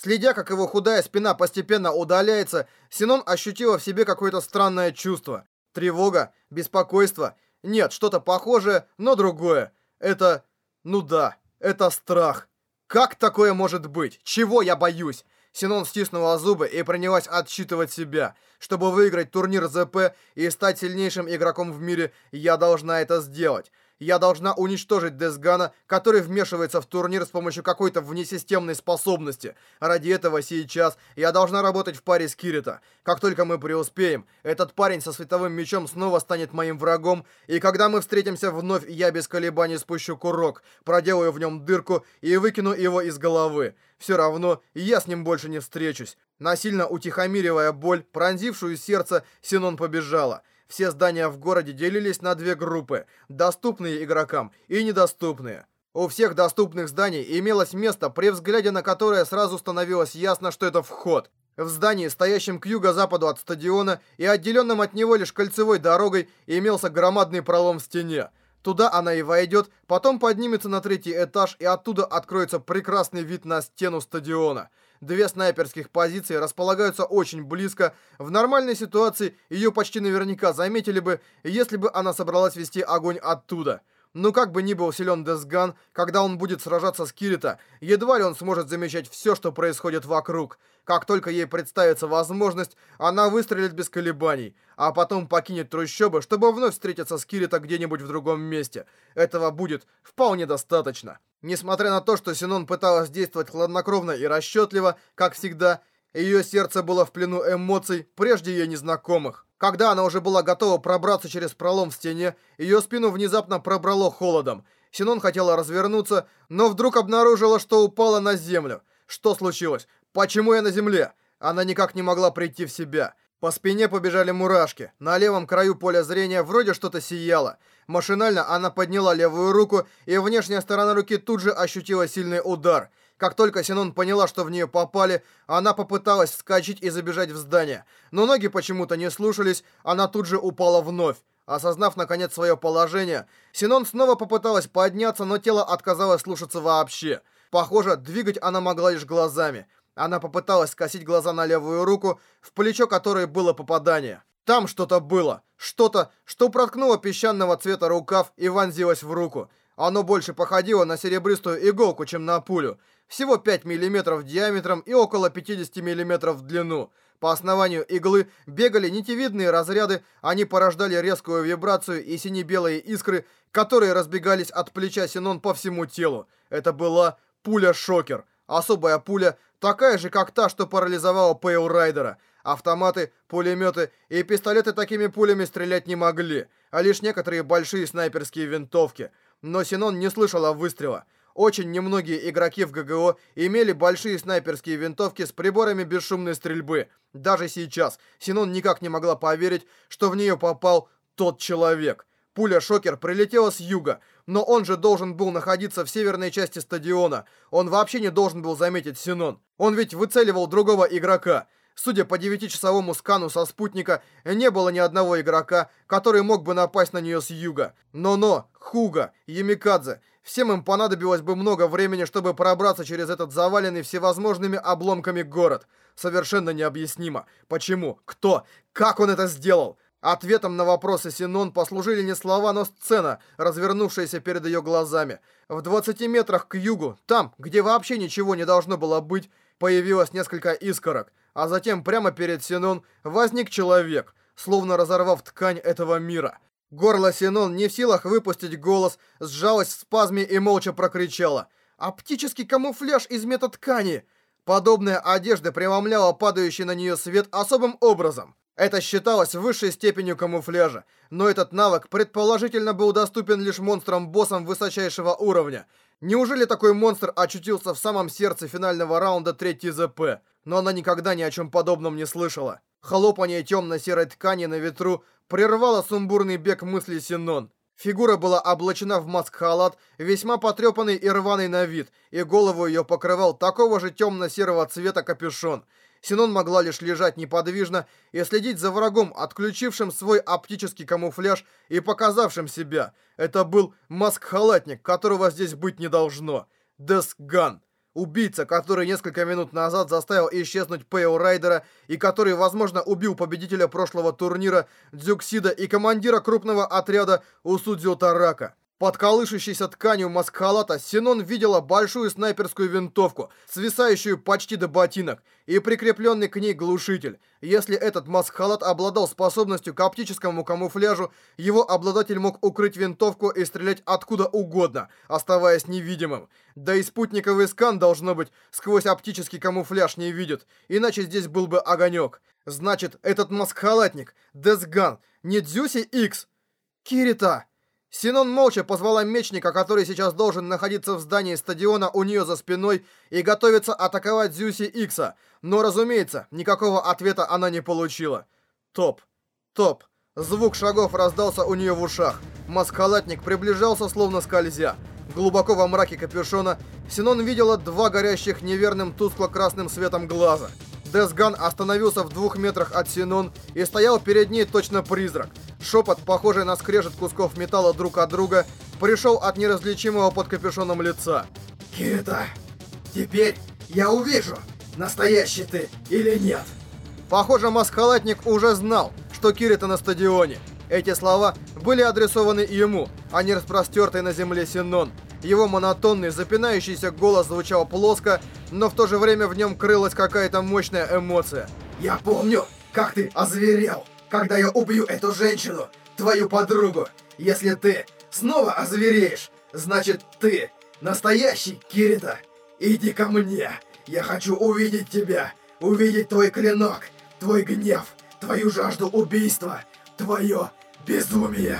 Следя, как его худая спина постепенно удаляется, Синон ощутила в себе какое-то странное чувство. Тревога, беспокойство. Нет, что-то похожее, но другое. Это... ну да, это страх. Как такое может быть? Чего я боюсь? Синон стиснула зубы и принялась отсчитывать себя. Чтобы выиграть турнир ЗП и стать сильнейшим игроком в мире, я должна это сделать. Я должна уничтожить Десгана, который вмешивается в турнир с помощью какой-то внесистемной способности. Ради этого сейчас я должна работать в паре с Кирита. Как только мы преуспеем, этот парень со световым мечом снова станет моим врагом, и когда мы встретимся вновь, я без колебаний спущу курок, проделаю в нем дырку и выкину его из головы. Все равно я с ним больше не встречусь. Насильно утихомиривая боль, пронзившую сердце, Синон побежала. Все здания в городе делились на две группы – доступные игрокам и недоступные. У всех доступных зданий имелось место, при взгляде на которое сразу становилось ясно, что это вход. В здании, стоящем к юго-западу от стадиона и отделенном от него лишь кольцевой дорогой, имелся громадный пролом в стене. Туда она и войдет, потом поднимется на третий этаж и оттуда откроется прекрасный вид на стену стадиона. Две снайперских позиции располагаются очень близко. В нормальной ситуации ее почти наверняка заметили бы, если бы она собралась вести огонь оттуда. Но как бы ни был силен Десган, когда он будет сражаться с Кирита, едва ли он сможет замечать все, что происходит вокруг. Как только ей представится возможность, она выстрелит без колебаний, а потом покинет трущобы, чтобы вновь встретиться с Кирита где-нибудь в другом месте. Этого будет вполне достаточно. Несмотря на то, что Синон пыталась действовать хладнокровно и расчетливо, как всегда, ее сердце было в плену эмоций, прежде ей незнакомых. Когда она уже была готова пробраться через пролом в стене, ее спину внезапно пробрало холодом. Синон хотела развернуться, но вдруг обнаружила, что упала на землю. Что случилось? Почему я на земле? Она никак не могла прийти в себя. По спине побежали мурашки. На левом краю поля зрения вроде что-то сияло. Машинально она подняла левую руку, и внешняя сторона руки тут же ощутила сильный удар. Как только Синон поняла, что в нее попали, она попыталась вскочить и забежать в здание. Но ноги почему-то не слушались, она тут же упала вновь. Осознав, наконец, свое положение, Синон снова попыталась подняться, но тело отказалось слушаться вообще. Похоже, двигать она могла лишь глазами. Она попыталась скосить глаза на левую руку, в плечо которой было попадание. Там что-то было. Что-то, что проткнуло песчаного цвета рукав и вонзилось в руку. Оно больше походило на серебристую иголку, чем на пулю. Всего 5 мм диаметром и около 50 мм в длину. По основанию иглы бегали нитевидные разряды, они порождали резкую вибрацию и сине-белые искры, которые разбегались от плеча Синон по всему телу. Это была пуля-шокер. Особая пуля, такая же, как та, что парализовала Пейл Райдера. Автоматы, пулеметы и пистолеты такими пулями стрелять не могли, а лишь некоторые большие снайперские винтовки. Но Синон не слышала выстрела. Очень немногие игроки в ГГО имели большие снайперские винтовки с приборами бесшумной стрельбы. Даже сейчас Синон никак не могла поверить, что в нее попал тот человек. Пуля-шокер прилетела с юга, но он же должен был находиться в северной части стадиона. Он вообще не должен был заметить Синон. Он ведь выцеливал другого игрока. Судя по девятичасовому скану со спутника, не было ни одного игрока, который мог бы напасть на нее с юга. Но-но, Хуга, Ямикадзе, всем им понадобилось бы много времени, чтобы пробраться через этот заваленный всевозможными обломками город. Совершенно необъяснимо. Почему? Кто? Как он это сделал? Ответом на вопросы Синон послужили не слова, но сцена, развернувшаяся перед ее глазами. В 20 метрах к югу, там, где вообще ничего не должно было быть, появилось несколько искорок, а затем прямо перед Синон возник человек, словно разорвав ткань этого мира. Горло Синон не в силах выпустить голос, сжалось в спазме и молча прокричала. «Оптический камуфляж из метаткани!» Подобная одежда преломляла падающий на нее свет особым образом. Это считалось высшей степенью камуфляжа, но этот навык предположительно был доступен лишь монстрам-боссам высочайшего уровня. Неужели такой монстр очутился в самом сердце финального раунда третьей ЗП? Но она никогда ни о чем подобном не слышала. Хлопанье темно-серой ткани на ветру прервало сумбурный бег мыслей Синон. Фигура была облачена в маск-халат, весьма потрепанный и рваный на вид, и голову ее покрывал такого же темно-серого цвета капюшон – Синон могла лишь лежать неподвижно и следить за врагом, отключившим свой оптический камуфляж и показавшим себя. Это был маск-халатник, которого здесь быть не должно. Десган. Убийца, который несколько минут назад заставил исчезнуть Пэйо Райдера и который, возможно, убил победителя прошлого турнира Дзюксида и командира крупного отряда Усудзио Тарака. Под колышущейся тканью маскхалата Синон видела большую снайперскую винтовку, свисающую почти до ботинок, и прикрепленный к ней глушитель. Если этот маскхалат обладал способностью к оптическому камуфляжу, его обладатель мог укрыть винтовку и стрелять откуда угодно, оставаясь невидимым. Да и спутниковый скан, должно быть, сквозь оптический камуфляж не видит, иначе здесь был бы огонек. Значит, этот маскхалатник, Десган, не Дзюси Икс? Кирита! Синон молча позвала мечника, который сейчас должен находиться в здании стадиона у нее за спиной и готовиться атаковать Зюси Икса. Но, разумеется, никакого ответа она не получила. Топ. Топ. Звук шагов раздался у нее в ушах. Маскалатник приближался, словно скользя. Глубоко во мраке капюшона Синон видела два горящих неверным тускло-красным светом глаза. Десган остановился в двух метрах от Синон и стоял перед ней точно призрак. Шепот, похожий на скрежет кусков металла друг от друга, пришел от неразличимого под капюшоном лица. «Кирита, теперь я увижу, настоящий ты или нет». Похоже, маскалатник уже знал, что Кирита на стадионе. Эти слова были адресованы ему, а не распростертый на земле Синон. Его монотонный, запинающийся голос звучал плоско, но в то же время в нем крылась какая-то мощная эмоция. «Я помню, как ты озверел, когда я убью эту женщину, твою подругу. Если ты снова озвереешь, значит ты настоящий Кирита. Иди ко мне, я хочу увидеть тебя, увидеть твой клинок, твой гнев, твою жажду убийства, твое безумие».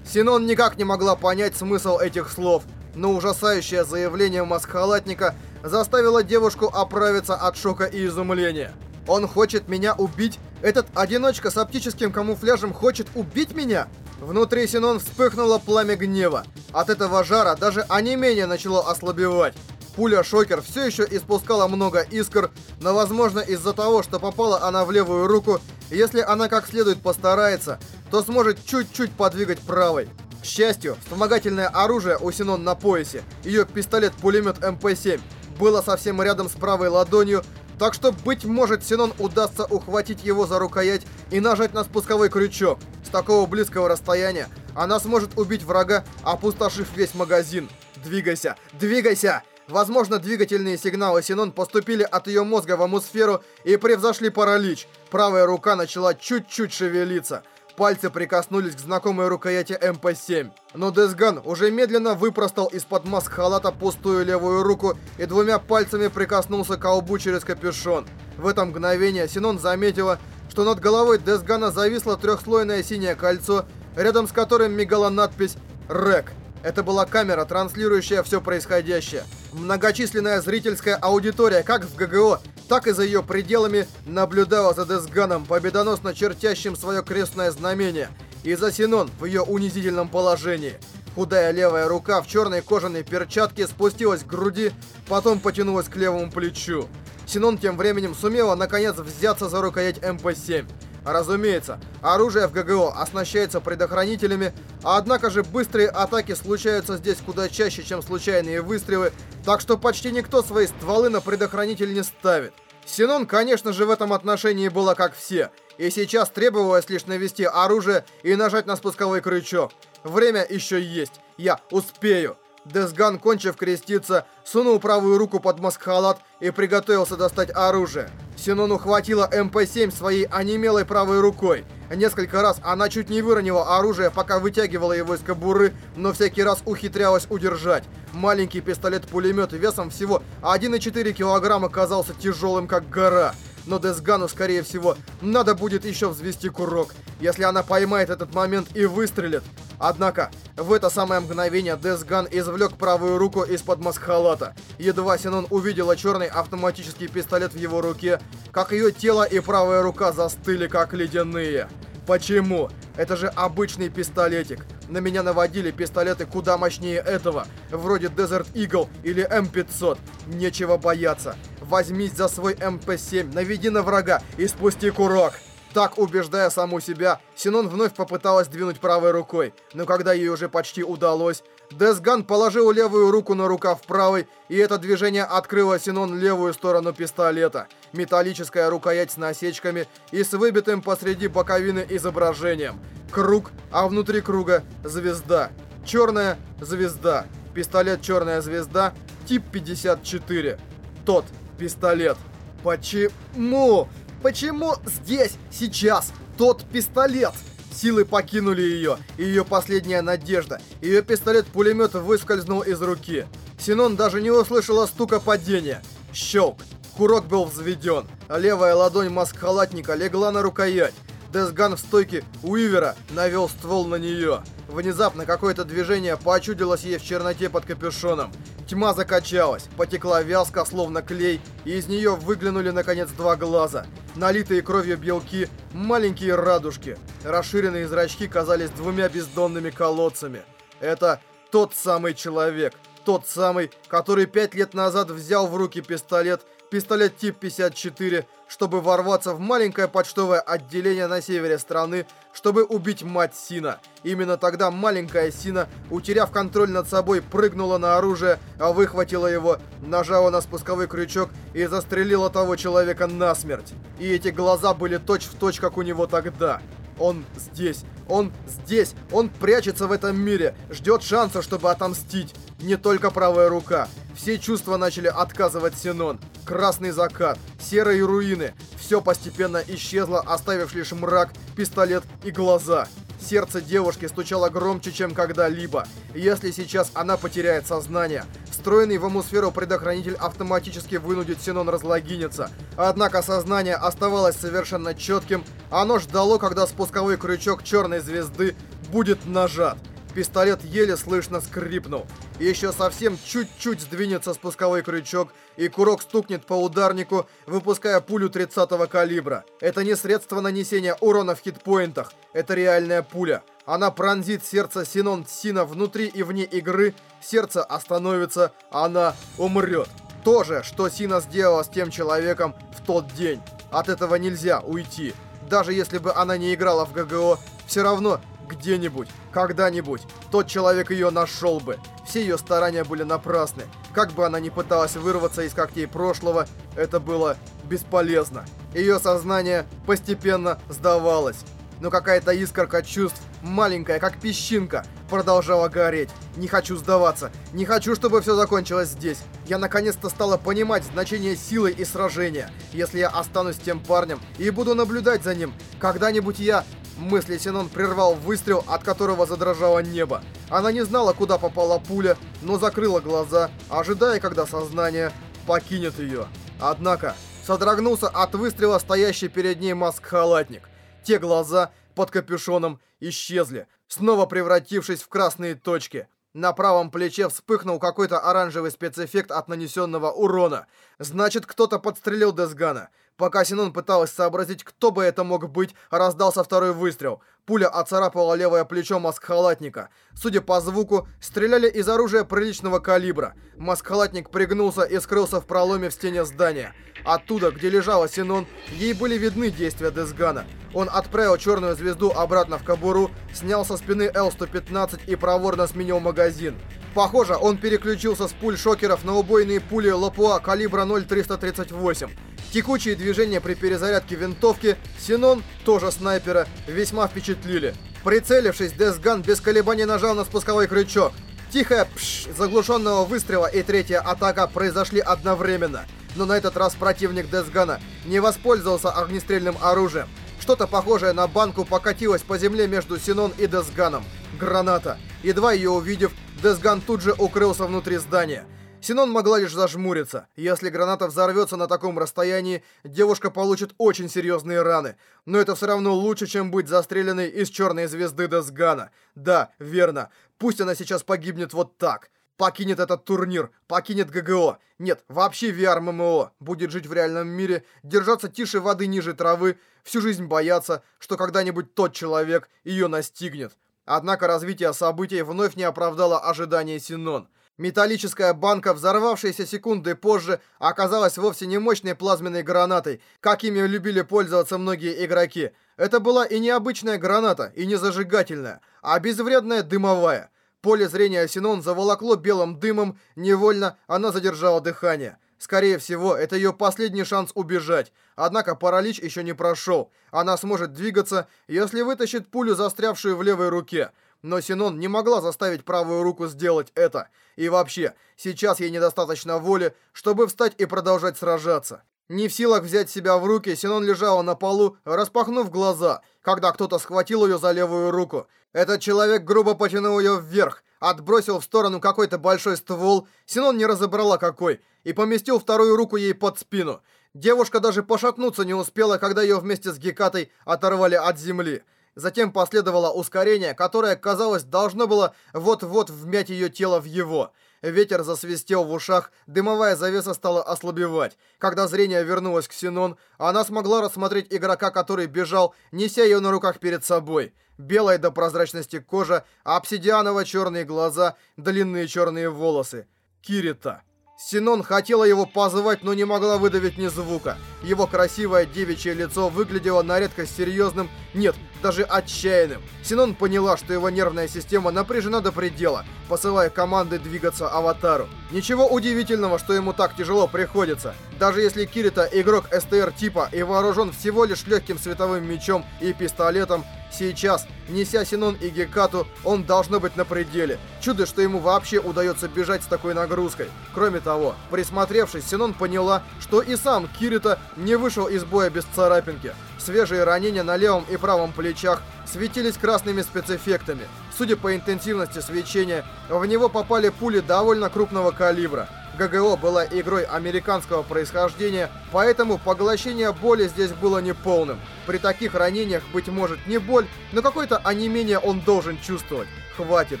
Синон никак не могла понять смысл этих слов, но ужасающее заявление маскхалатника заставило девушку оправиться от шока и изумления. «Он хочет меня убить? Этот одиночка с оптическим камуфляжем хочет убить меня?» Внутри Синон вспыхнуло пламя гнева. От этого жара даже онемение начало ослабевать. Пуля-шокер все еще испускала много искр, но, возможно, из-за того, что попала она в левую руку, если она как следует постарается, то сможет чуть-чуть подвигать правой. К счастью, вспомогательное оружие у Синон на поясе, ее пистолет-пулемет МП-7, было совсем рядом с правой ладонью, так что, быть может, Синон удастся ухватить его за рукоять и нажать на спусковой крючок. С такого близкого расстояния она сможет убить врага, опустошив весь магазин. Двигайся! Двигайся! Возможно, двигательные сигналы Синон поступили от ее мозга в атмосферу и превзошли паралич. Правая рука начала чуть-чуть шевелиться. Пальцы прикоснулись к знакомой рукояти МП-7. Но Десган уже медленно выпростал из-под маск халата пустую левую руку и двумя пальцами прикоснулся к колбу через капюшон. В это мгновение Синон заметила, что над головой Десгана зависло трехслойное синее кольцо, рядом с которым мигала надпись «РЭК». Это была камера, транслирующая все происходящее. Многочисленная зрительская аудитория, как в ГГО, так и за ее пределами, наблюдала за Десганом, победоносно чертящим свое крестное знамение, и за Синон в ее унизительном положении. Худая левая рука в черной кожаной перчатке спустилась к груди, потом потянулась к левому плечу. Синон тем временем сумела наконец взяться за рукоять МП-7. Разумеется, оружие в ГГО оснащается предохранителями, однако же быстрые атаки случаются здесь куда чаще, чем случайные выстрелы, так что почти никто свои стволы на предохранитель не ставит. Синон, конечно же, в этом отношении была как все, и сейчас требовалось лишь навести оружие и нажать на спусковой крючок. Время еще есть, я успею. Десган, кончив креститься, сунул правую руку под маскхалат и приготовился достать оружие. Синон ухватила МП-7 своей онемелой правой рукой. Несколько раз она чуть не выронила оружие, пока вытягивала его из кобуры, но всякий раз ухитрялась удержать. Маленький пистолет-пулемет весом всего 1,4 килограмма казался тяжелым, как гора. Но Десгану, скорее всего, надо будет еще взвести курок, если она поймает этот момент и выстрелит. Однако, в это самое мгновение Десган извлек правую руку из-под маск-халата. Едва Синон увидела черный автоматический пистолет в его руке, как ее тело и правая рука застыли как ледяные. Почему? Это же обычный пистолетик. На меня наводили пистолеты куда мощнее этого, вроде Desert Eagle или М500. Нечего бояться. Возьмись за свой МП-7, наведи на врага и спусти курок. Так, убеждая саму себя, Синон вновь попыталась двинуть правой рукой, но когда ей уже почти удалось, Десган положил левую руку на рукав правой, и это движение открыло Синон левую сторону пистолета. Металлическая рукоять с насечками и с выбитым посреди боковины изображением. Круг, а внутри круга звезда. Черная звезда. Пистолет «Черная звезда», тип 54. Тот пистолет. Почему? Почему здесь, сейчас, тот пистолет? Силы покинули ее, и ее последняя надежда. Ее пистолет-пулемет выскользнул из руки. Синон даже не услышала стука падения. Щелк. Курок был взведен. Левая ладонь маск-халатника легла на рукоять. Десган в стойке Уивера навел ствол на нее. Внезапно какое-то движение почудилось ей в черноте под капюшоном. Тьма закачалась, потекла вязко, словно клей, и из нее выглянули наконец два глаза. Налитые кровью белки, маленькие радужки. Расширенные зрачки казались двумя бездонными колодцами. Это тот самый человек. Тот самый, который пять лет назад взял в руки пистолет пистолет тип 54, чтобы ворваться в маленькое почтовое отделение на севере страны, чтобы убить мать Сина. Именно тогда маленькая Сина, утеряв контроль над собой, прыгнула на оружие, а выхватила его, нажала на спусковой крючок и застрелила того человека насмерть. И эти глаза были точь-в-точь, точь, как у него тогда. Он здесь, он здесь, он прячется в этом мире, ждет шанса, чтобы отомстить. Не только правая рука. Все чувства начали отказывать Синон. Красный закат, серые руины. Все постепенно исчезло, оставив лишь мрак, пистолет и глаза. Сердце девушки стучало громче, чем когда-либо. Если сейчас она потеряет сознание, встроенный в атмосферу предохранитель автоматически вынудит Синон разлогиниться. Однако сознание оставалось совершенно четким. Оно ждало, когда спусковой крючок черной звезды будет нажат. Пистолет еле слышно скрипнул. Еще совсем чуть-чуть сдвинется спусковой крючок, и курок стукнет по ударнику, выпуская пулю 30-го калибра. Это не средство нанесения урона в хитпоинтах, это реальная пуля. Она пронзит сердце Синон Сина внутри и вне игры, сердце остановится, она умрет. То же, что Сина сделала с тем человеком в тот день. От этого нельзя уйти. Даже если бы она не играла в ГГО, все равно где-нибудь, когда-нибудь, тот человек ее нашел бы. Все ее старания были напрасны. Как бы она ни пыталась вырваться из когтей прошлого, это было бесполезно. Ее сознание постепенно сдавалось. Но какая-то искорка чувств, маленькая, как песчинка, продолжала гореть. Не хочу сдаваться. Не хочу, чтобы все закончилось здесь. Я наконец-то стала понимать значение силы и сражения. Если я останусь тем парнем и буду наблюдать за ним, когда-нибудь я Мысли Синон прервал выстрел, от которого задрожало небо. Она не знала, куда попала пуля, но закрыла глаза, ожидая, когда сознание покинет ее. Однако, содрогнулся от выстрела стоящий перед ней маск-халатник. Те глаза под капюшоном исчезли, снова превратившись в красные точки. На правом плече вспыхнул какой-то оранжевый спецэффект от нанесенного урона. Значит, кто-то подстрелил Десгана. Пока Синон пыталась сообразить, кто бы это мог быть, раздался второй выстрел. Пуля оцарапала левое плечо маскхалатника. Судя по звуку, стреляли из оружия приличного калибра. Маскхалатник пригнулся и скрылся в проломе в стене здания. Оттуда, где лежала Синон, ей были видны действия Десгана. Он отправил черную звезду обратно в кобуру, снял со спины Л-115 и проворно сменил магазин. Похоже, он переключился с пуль шокеров на убойные пули Лапуа калибра 0.338. Текучие движения при перезарядке винтовки, Синон, тоже снайпера, весьма впечатлили. Прицелившись, Десган без колебаний нажал на спусковой крючок. Тихая пш заглушенного выстрела и третья атака произошли одновременно. Но на этот раз противник Десгана не воспользовался огнестрельным оружием. Что-то похожее на банку покатилось по земле между Синон и Десганом. Граната. Едва ее увидев, Десган тут же укрылся внутри здания. Синон могла лишь зажмуриться. Если граната взорвется на таком расстоянии, девушка получит очень серьезные раны. Но это все равно лучше, чем быть застреленной из черной звезды Десгана. Да, верно. Пусть она сейчас погибнет вот так. Покинет этот турнир, покинет ГГО. Нет, вообще VR-ММО. Будет жить в реальном мире, держаться тише воды ниже травы, всю жизнь бояться, что когда-нибудь тот человек ее настигнет. Однако развитие событий вновь не оправдало ожидания Синон. Металлическая банка, взорвавшаяся секунды позже, оказалась вовсе не мощной плазменной гранатой, какими любили пользоваться многие игроки. Это была и необычная граната, и не зажигательная, а безвредная дымовая. Поле зрения Синон заволокло белым дымом, невольно она задержала дыхание. Скорее всего, это ее последний шанс убежать. Однако паралич еще не прошел. Она сможет двигаться, если вытащит пулю, застрявшую в левой руке. Но Синон не могла заставить правую руку сделать это. И вообще, сейчас ей недостаточно воли, чтобы встать и продолжать сражаться. Не в силах взять себя в руки, Синон лежала на полу, распахнув глаза, когда кто-то схватил ее за левую руку. Этот человек грубо потянул ее вверх, отбросил в сторону какой-то большой ствол, Синон не разобрала какой, и поместил вторую руку ей под спину. Девушка даже пошатнуться не успела, когда ее вместе с Гекатой оторвали от земли. Затем последовало ускорение, которое, казалось, должно было вот-вот вмять ее тело в его. Ветер засвистел в ушах, дымовая завеса стала ослабевать. Когда зрение вернулось к Синон, она смогла рассмотреть игрока, который бежал, неся ее на руках перед собой. Белая до прозрачности кожа, обсидианово-черные глаза, длинные черные волосы. Кирита. Синон хотела его позвать, но не могла выдавить ни звука. Его красивое девичье лицо выглядело на редкость серьезным, нет, даже отчаянным. Синон поняла, что его нервная система напряжена до предела, посылая команды двигаться аватару. Ничего удивительного, что ему так тяжело приходится. Даже если Кирита игрок СТР типа и вооружен всего лишь легким световым мечом и пистолетом, Сейчас, неся Синон и Гекату, он должно быть на пределе. Чудо, что ему вообще удается бежать с такой нагрузкой. Кроме того, присмотревшись, Синон поняла, что и сам Кирита не вышел из боя без царапинки. Свежие ранения на левом и правом плечах светились красными спецэффектами. Судя по интенсивности свечения, в него попали пули довольно крупного калибра. ГГО была игрой американского происхождения, поэтому поглощение боли здесь было неполным. При таких ранениях, быть может, не боль, но какое-то онемение он должен чувствовать. Хватит,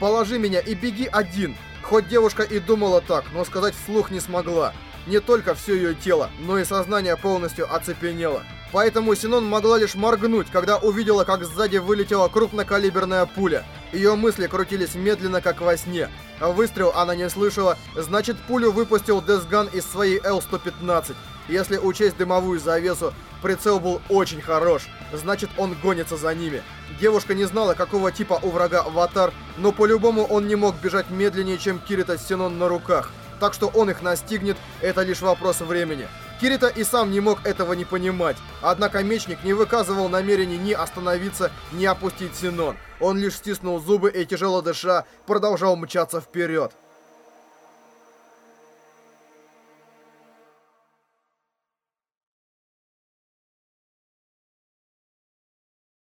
положи меня и беги один. Хоть девушка и думала так, но сказать вслух не смогла. Не только все ее тело, но и сознание полностью оцепенело. Поэтому Синон могла лишь моргнуть, когда увидела, как сзади вылетела крупнокалиберная пуля. Ее мысли крутились медленно, как во сне. Выстрел она не слышала, значит пулю выпустил Десган из своей Л-115. Если учесть дымовую завесу, прицел был очень хорош, значит он гонится за ними. Девушка не знала, какого типа у врага аватар, но по-любому он не мог бежать медленнее, чем Кирита Синон на руках. Так что он их настигнет, это лишь вопрос времени. Кирита и сам не мог этого не понимать. Однако мечник не выказывал намерений ни остановиться, ни опустить Синон. Он лишь стиснул зубы и, тяжело дыша, продолжал мчаться вперед.